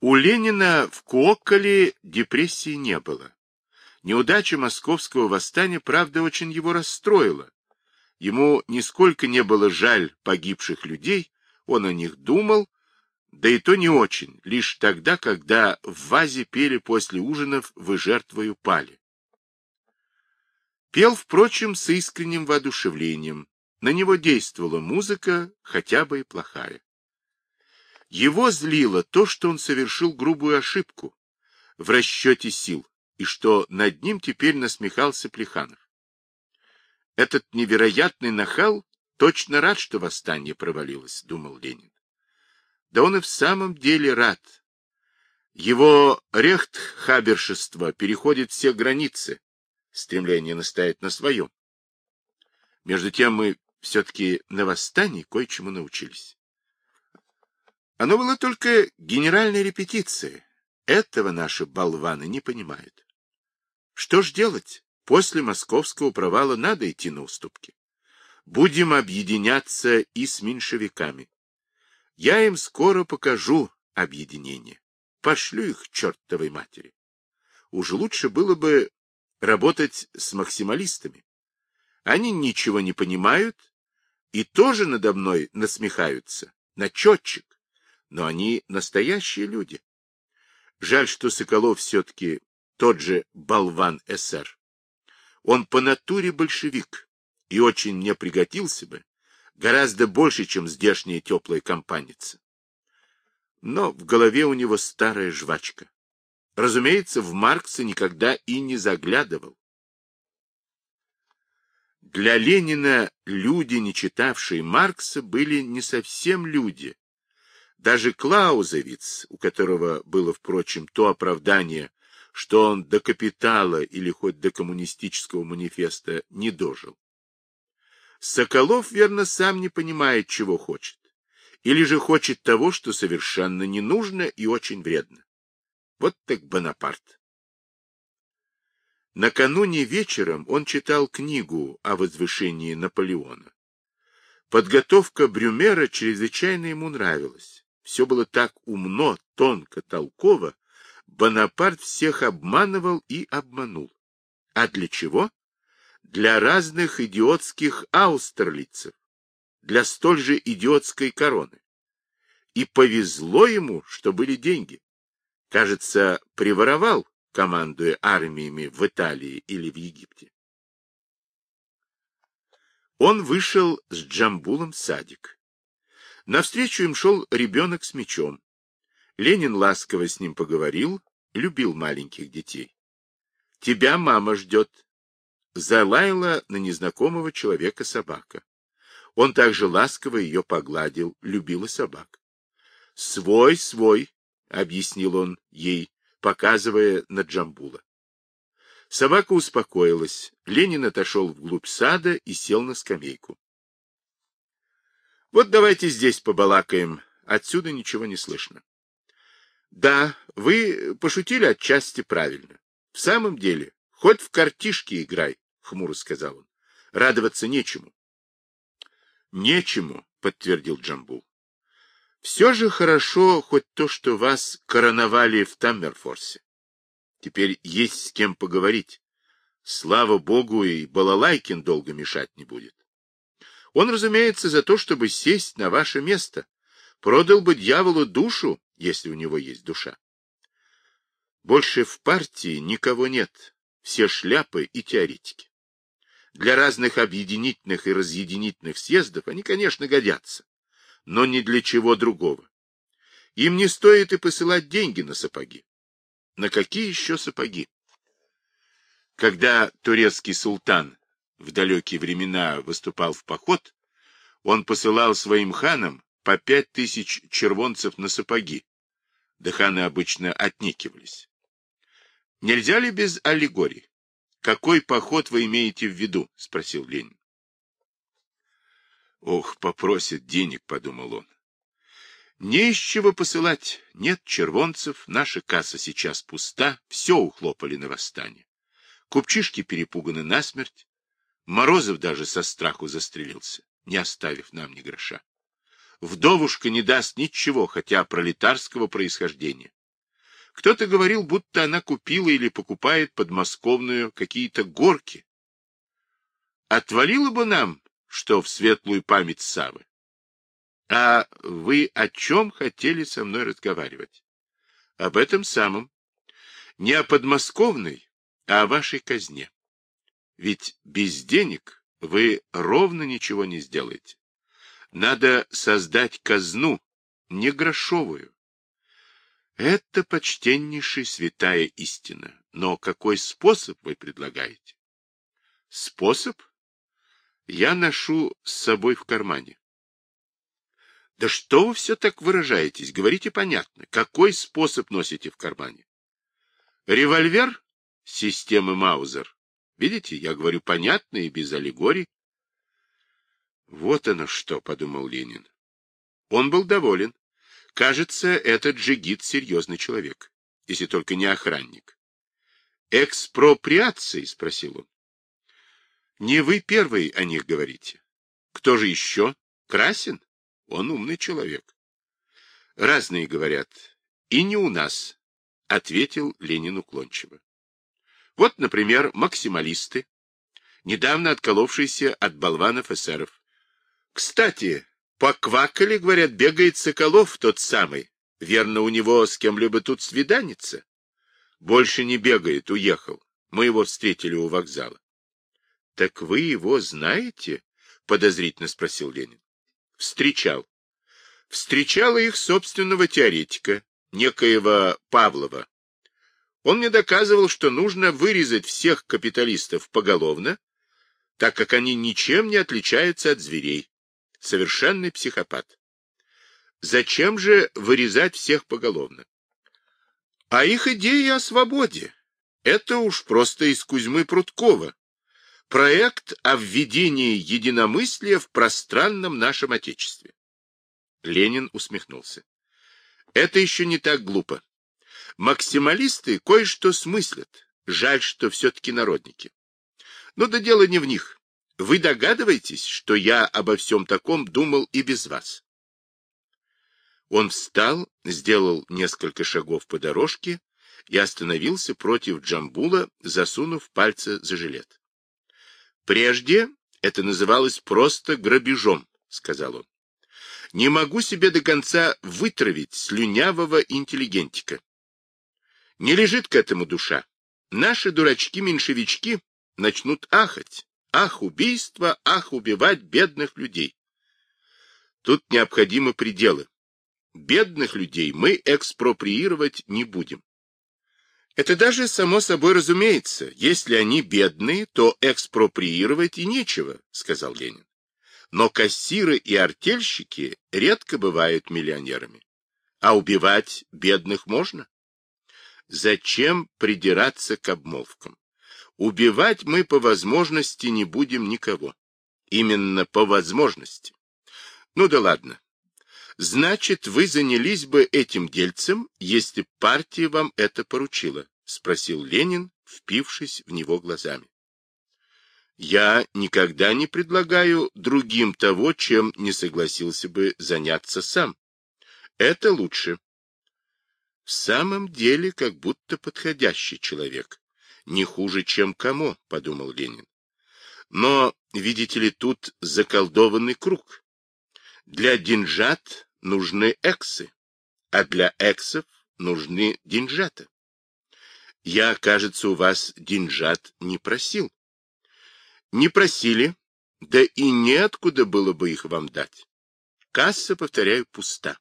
У Ленина в Куокколе депрессии не было. Неудача московского восстания, правда, очень его расстроила. Ему нисколько не было жаль погибших людей, он о них думал, да и то не очень, лишь тогда, когда в вазе пели после ужинов «Вы жертвою пали». Пел, впрочем, с искренним воодушевлением. На него действовала музыка, хотя бы и плохая. Его злило то, что он совершил грубую ошибку в расчете сил, и что над ним теперь насмехался Плеханов. Этот невероятный нахал точно рад, что восстание провалилось, думал Ленин. Да он и в самом деле рад. Его рехтхабершество переходит все границы, стремление настоять на своем. Между тем мы все-таки на восстании кое-чему научились. Оно было только генеральной репетицией. Этого наши болваны не понимают. Что ж делать? После московского провала надо идти на уступки. Будем объединяться и с меньшевиками. Я им скоро покажу объединение. Пошлю их чертовой матери. Уж лучше было бы работать с максималистами. Они ничего не понимают и тоже надо мной насмехаются, начетчик, но они настоящие люди. Жаль, что Соколов все-таки тот же болван СР. Он по натуре большевик и очень мне пригодился бы, гораздо больше, чем здешняя теплая компаница. Но в голове у него старая жвачка. Разумеется, в Маркса никогда и не заглядывал. Для Ленина люди, не читавшие Маркса, были не совсем люди. Даже Клаузевиц, у которого было, впрочем, то оправдание, что он до капитала или хоть до коммунистического манифеста не дожил. Соколов, верно, сам не понимает, чего хочет. Или же хочет того, что совершенно не нужно и очень вредно. Вот так Бонапарт. Накануне вечером он читал книгу о возвышении Наполеона. Подготовка Брюмера чрезвычайно ему нравилась. Все было так умно, тонко, толково. Бонапарт всех обманывал и обманул. А для чего? Для разных идиотских аустерлицев, для столь же идиотской короны. И повезло ему, что были деньги кажется, приворовал, командуя армиями в Италии или в Египте. Он вышел с Джамбулом в садик. Навстречу им шел ребенок с мечом. Ленин ласково с ним поговорил, любил маленьких детей. «Тебя мама ждет». Залаяла на незнакомого человека собака. Он также ласково ее погладил, любила собак. «Свой, свой», — объяснил он ей, показывая на Джамбула. Собака успокоилась. Ленин отошел вглубь сада и сел на скамейку. — Вот давайте здесь побалакаем. Отсюда ничего не слышно. — Да, вы пошутили отчасти правильно. В самом деле, хоть в картишки играй, — хмуро сказал он. — Радоваться нечему. — Нечему, — подтвердил Джамбул. Все же хорошо хоть то, что вас короновали в Таммерфорсе. Теперь есть с кем поговорить. Слава богу, и Балалайкин долго мешать не будет. Он, разумеется, за то, чтобы сесть на ваше место. Продал бы дьяволу душу, если у него есть душа. Больше в партии никого нет. Все шляпы и теоретики. Для разных объединительных и разъединительных съездов они, конечно, годятся но ни для чего другого. Им не стоит и посылать деньги на сапоги. На какие еще сапоги? Когда турецкий султан в далекие времена выступал в поход, он посылал своим ханам по пять тысяч червонцев на сапоги. Да ханы обычно отнекивались. Нельзя ли без аллегорий? Какой поход вы имеете в виду? — спросил Ленин. Ох, попросит денег, подумал он. Не из чего посылать. Нет червонцев, наша касса сейчас пуста, все ухлопали на восстание. Купчишки перепуганы насмерть. Морозов даже со страху застрелился, не оставив нам ни гроша. Вдовушка не даст ничего, хотя пролетарского происхождения. Кто-то говорил, будто она купила или покупает подмосковную какие-то горки. Отвалило бы нам, что в светлую память Савы. А вы о чем хотели со мной разговаривать? Об этом самом. Не о подмосковной, а о вашей казне. Ведь без денег вы ровно ничего не сделаете. Надо создать казну, не грошовую. Это почтеннейшая святая истина. Но какой способ вы предлагаете? Способ? Я ношу с собой в кармане. Да что вы все так выражаетесь? Говорите понятно. Какой способ носите в кармане? Револьвер системы Маузер. Видите, я говорю понятно и без аллегорий. Вот оно что, подумал Ленин. Он был доволен. Кажется, этот джигит серьезный человек, если только не охранник. Экспроприации, спросил он. Не вы первый о них говорите. Кто же еще? Красин? Он умный человек. Разные говорят. И не у нас, ответил Ленин уклончиво. Вот, например, максималисты, недавно отколовшиеся от болванов эсеров. Кстати, по Квакале, говорят, бегает Соколов тот самый. Верно, у него с кем-либо тут свиданится. Больше не бегает, уехал. Мы его встретили у вокзала. — Так вы его знаете? — подозрительно спросил Ленин. — Встречал. Встречала их собственного теоретика, некоего Павлова. Он мне доказывал, что нужно вырезать всех капиталистов поголовно, так как они ничем не отличаются от зверей. Совершенный психопат. Зачем же вырезать всех поголовно? А их идеи о свободе. Это уж просто из Кузьмы Прудкова. Проект о введении единомыслия в пространном нашем Отечестве. Ленин усмехнулся. Это еще не так глупо. Максималисты кое-что смыслят. Жаль, что все-таки народники. Но да дело не в них. Вы догадываетесь, что я обо всем таком думал и без вас? Он встал, сделал несколько шагов по дорожке и остановился против Джамбула, засунув пальцы за жилет. Прежде это называлось просто грабежом, сказал он. Не могу себе до конца вытравить слюнявого интеллигентика. Не лежит к этому душа. Наши дурачки-меньшевички начнут ахать. Ах, убийство, ах, убивать бедных людей. Тут необходимы пределы. Бедных людей мы экспроприировать не будем. Это даже само собой разумеется. Если они бедные, то экспроприировать и нечего, сказал Ленин. Но кассиры и артельщики редко бывают миллионерами. А убивать бедных можно? Зачем придираться к обмолвкам? Убивать мы по возможности не будем никого. Именно по возможности. Ну да ладно. Значит, вы занялись бы этим дельцем, если партия вам это поручила? Спросил Ленин, впившись в него глазами. Я никогда не предлагаю другим того, чем не согласился бы заняться сам. Это лучше. В самом деле, как будто подходящий человек. Не хуже, чем кому, подумал Ленин. Но, видите ли, тут заколдованный круг. Для деньжат нужны эксы, а для эксов нужны деньжата. Я, кажется, у вас деньжат не просил. Не просили, да и неоткуда было бы их вам дать. Касса, повторяю, пуста.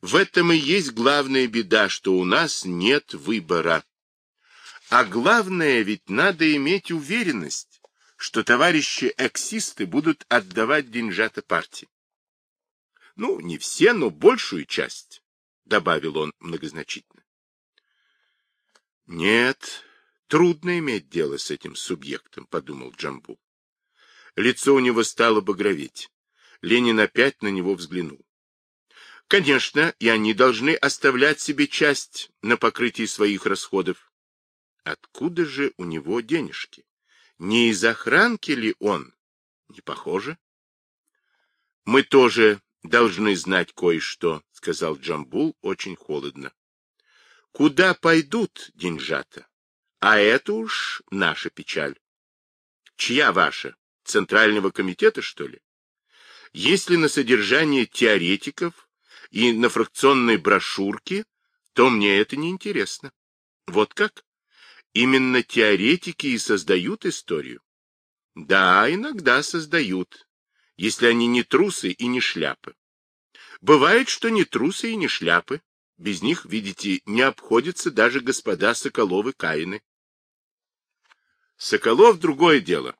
В этом и есть главная беда, что у нас нет выбора. А главное, ведь надо иметь уверенность, что товарищи эксисты будут отдавать деньжата партии. Ну, не все, но большую часть, — добавил он многозначительно. Нет, трудно иметь дело с этим субъектом, — подумал Джамбу. Лицо у него стало багроветь. Ленин опять на него взглянул. Конечно, и они должны оставлять себе часть на покрытие своих расходов. Откуда же у него денежки? Не из охранки ли он? Не похоже. Мы тоже должны знать кое-что, сказал Джамбул очень холодно. Куда пойдут деньжата? А это уж наша печаль. Чья ваша? Центрального комитета, что ли? Если на содержание теоретиков и на фракционной брошюрке, то мне это не интересно. Вот как? Именно теоретики и создают историю. Да, иногда создают, если они не трусы и не шляпы. Бывает, что не трусы и не шляпы. Без них, видите, не обходятся даже господа Соколовы Каины. Соколов — другое дело.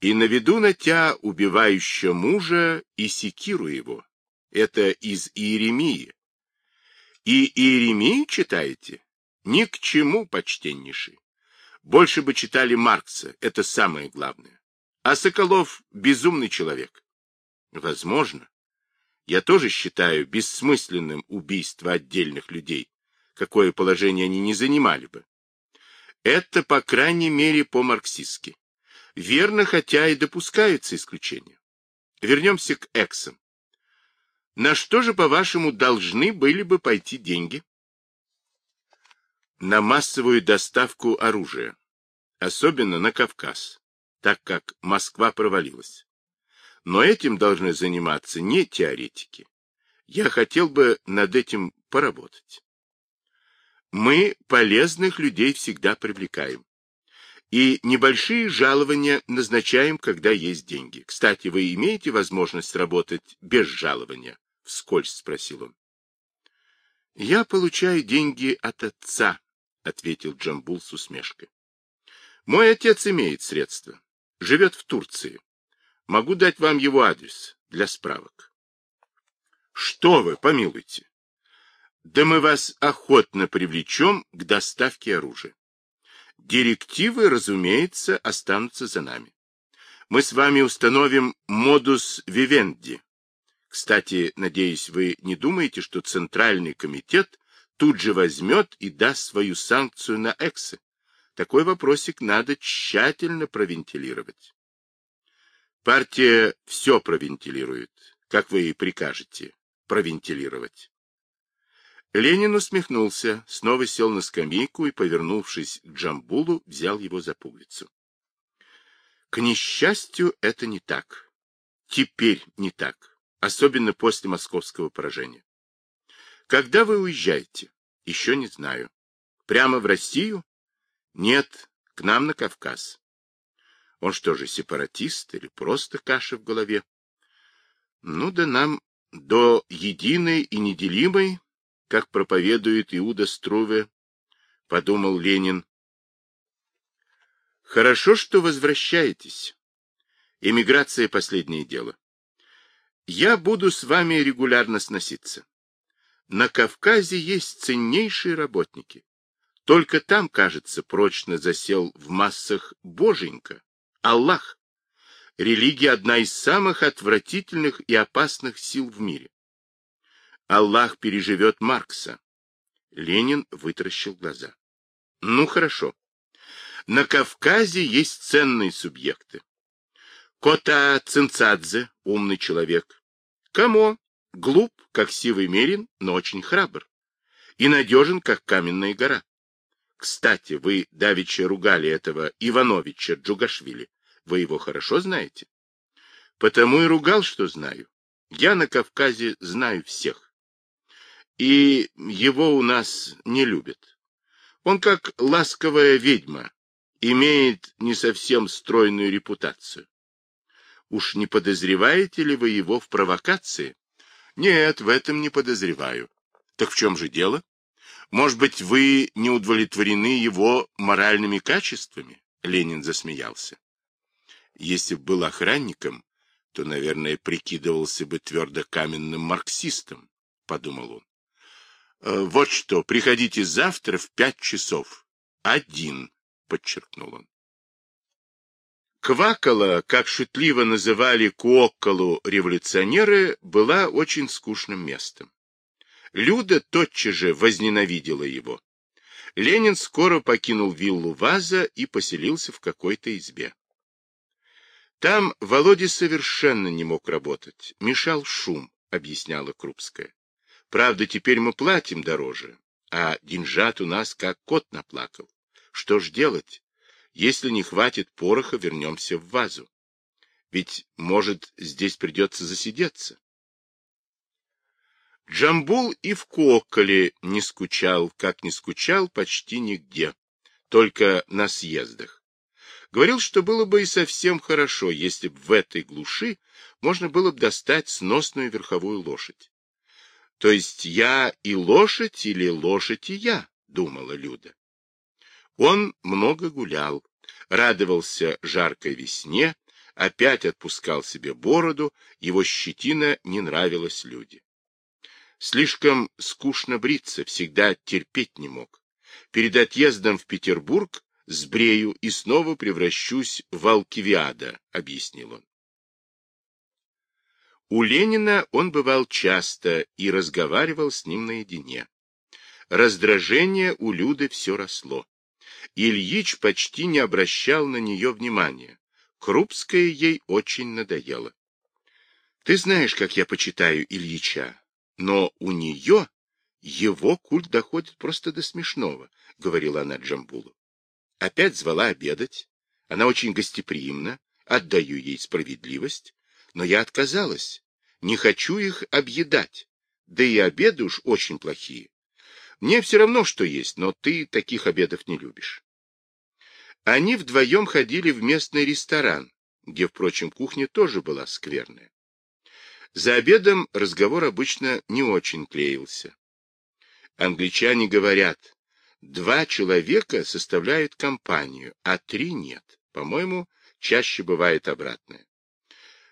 И наведу на тя убивающего мужа и секиру его. Это из Иеремии. И Иеремию читаете? Ни к чему, почтеннейший. Больше бы читали Маркса, это самое главное. А Соколов — безумный человек. Возможно. Я тоже считаю бессмысленным убийство отдельных людей, какое положение они не занимали бы. Это, по крайней мере, по-марксистски. Верно, хотя и допускаются исключения. Вернемся к эксам. На что же, по-вашему, должны были бы пойти деньги? На массовую доставку оружия, особенно на Кавказ, так как Москва провалилась. Но этим должны заниматься не теоретики. Я хотел бы над этим поработать. Мы полезных людей всегда привлекаем. И небольшие жалования назначаем, когда есть деньги. Кстати, вы имеете возможность работать без жалования? Вскользь спросил он. Я получаю деньги от отца, ответил Джамбул с усмешкой. Мой отец имеет средства. Живет в Турции. Могу дать вам его адрес для справок. Что вы, помилуйте. Да мы вас охотно привлечем к доставке оружия. Директивы, разумеется, останутся за нами. Мы с вами установим модус вивенди. Кстати, надеюсь, вы не думаете, что Центральный комитет тут же возьмет и даст свою санкцию на эксы. Такой вопросик надо тщательно провентилировать. Партия все провентилирует, как вы и прикажете провентилировать. Ленин усмехнулся, снова сел на скамейку и, повернувшись к Джамбулу, взял его за пуговицу. К несчастью, это не так. Теперь не так, особенно после московского поражения. Когда вы уезжаете? Еще не знаю. Прямо в Россию? Нет, к нам на Кавказ. Он что же, сепаратист или просто каша в голове? Ну да нам до единой и неделимой, как проповедует Иуда Струве, подумал Ленин. Хорошо, что возвращаетесь. Эмиграция — последнее дело. Я буду с вами регулярно сноситься. На Кавказе есть ценнейшие работники. Только там, кажется, прочно засел в массах Боженька. Аллах. Религия одна из самых отвратительных и опасных сил в мире. Аллах переживет Маркса. Ленин вытаращил глаза. Ну, хорошо. На Кавказе есть ценные субъекты. Кота Цинцадзе — умный человек. Камо — глуп, как сивый мерин, но очень храбр. И надежен, как каменная гора. Кстати, вы давеча ругали этого Ивановича Джугашвили. Вы его хорошо знаете? Потому и ругал, что знаю. Я на Кавказе знаю всех. И его у нас не любят. Он как ласковая ведьма, имеет не совсем стройную репутацию. Уж не подозреваете ли вы его в провокации? Нет, в этом не подозреваю. Так в чем же дело? Может быть, вы не удовлетворены его моральными качествами? Ленин засмеялся. Если б был охранником, то, наверное, прикидывался бы твердо каменным марксистом, подумал он. «Э, вот что, приходите завтра в пять часов. Один, подчеркнул он. Квакала, как шутливо называли Куоккалу революционеры, была очень скучным местом. Люда тотчас же возненавидела его. Ленин скоро покинул виллу Ваза и поселился в какой-то избе. Там Володя совершенно не мог работать, мешал шум, объясняла Крупская. Правда, теперь мы платим дороже, а деньжат у нас как кот наплакал. Что ж делать? Если не хватит пороха, вернемся в вазу. Ведь, может, здесь придется засидеться. Джамбул и в Коколе не скучал, как не скучал почти нигде, только на съездах. Говорил, что было бы и совсем хорошо, если бы в этой глуши можно было бы достать сносную верховую лошадь. То есть я и лошадь или лошадь и я, думала Люда. Он много гулял, радовался жаркой весне, опять отпускал себе бороду, его щетина не нравилась Люде. Слишком скучно бриться, всегда терпеть не мог. Перед отъездом в Петербург сбрею и снова превращусь в Алкивиада, объяснил он. У Ленина он бывал часто и разговаривал с ним наедине. Раздражение у Люды все росло. Ильич почти не обращал на нее внимания. Крупская ей очень надоела. Ты знаешь, как я почитаю Ильича, но у нее его культ доходит просто до смешного, — говорила она Джамбулу. Опять звала обедать. Она очень гостеприимна, отдаю ей справедливость, но я отказалась. Не хочу их объедать. Да и обеды уж очень плохие. Мне все равно, что есть, но ты таких обедов не любишь. Они вдвоем ходили в местный ресторан, где, впрочем, кухня тоже была скверная. За обедом разговор обычно не очень клеился. Англичане говорят, два человека составляют компанию, а три нет. По-моему, чаще бывает обратное.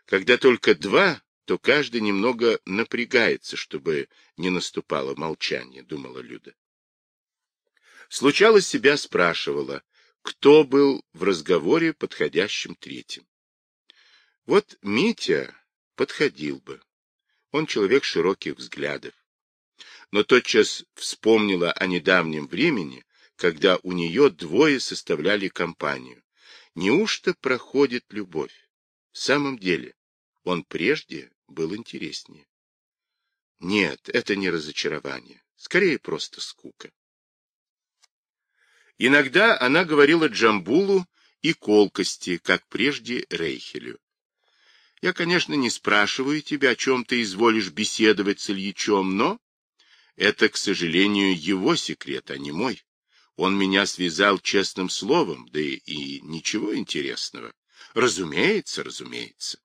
Когда только два, то каждый немного напрягается, чтобы не наступало молчание, думала Люда. Случалось, себя спрашивала, кто был в разговоре подходящим третьим. Вот Митя подходил бы. Он человек широких взглядов. Но тотчас вспомнила о недавнем времени, когда у нее двое составляли компанию. Неужто проходит любовь? В самом деле, он прежде был интереснее. Нет, это не разочарование, скорее просто скука. Иногда она говорила Джамбулу и колкости, как прежде Рейхелю. Я, конечно, не спрашиваю тебя, о чем ты изволишь беседовать с Ильичом, но это, к сожалению, его секрет, а не мой. Он меня связал честным словом, да и, и ничего интересного. Разумеется, разумеется.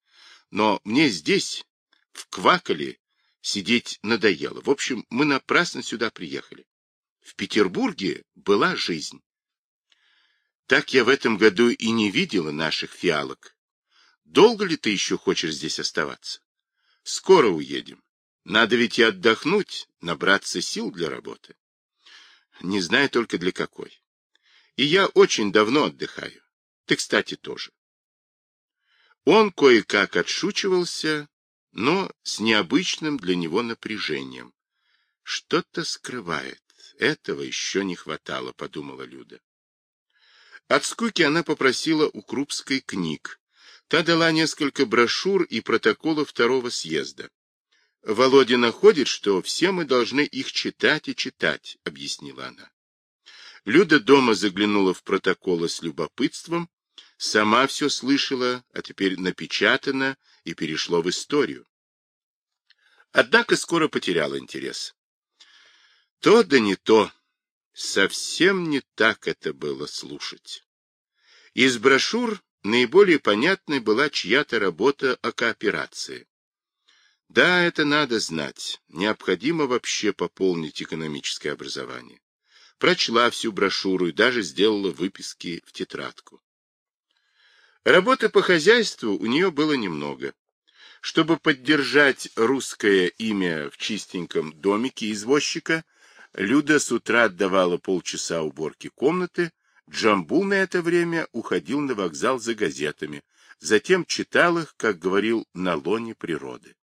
Но мне здесь, в Квакале, сидеть надоело. В общем, мы напрасно сюда приехали. В Петербурге была жизнь. Так я в этом году и не видела наших фиалок. Долго ли ты еще хочешь здесь оставаться? Скоро уедем. Надо ведь и отдохнуть, набраться сил для работы. Не знаю только для какой. И я очень давно отдыхаю. Ты, кстати, тоже. Он кое-как отшучивался, но с необычным для него напряжением. Что-то скрывает. Этого еще не хватало, подумала Люда. От скуки она попросила у Крупской книг. Та дала несколько брошюр и протоколов второго съезда. Володя находит, что все мы должны их читать и читать, объяснила она. Люда дома заглянула в протоколы с любопытством, сама все слышала, а теперь напечатано и перешло в историю. Однако скоро потерял интерес. То да не то. Совсем не так это было слушать. Из брошюр наиболее понятной была чья-то работа о кооперации. Да, это надо знать. Необходимо вообще пополнить экономическое образование. Прочла всю брошюру и даже сделала выписки в тетрадку. Работы по хозяйству у нее было немного. Чтобы поддержать русское имя в чистеньком домике извозчика, Люда с утра отдавала полчаса уборки комнаты, Джамбул на это время уходил на вокзал за газетами, затем читал их, как говорил, на лоне природы.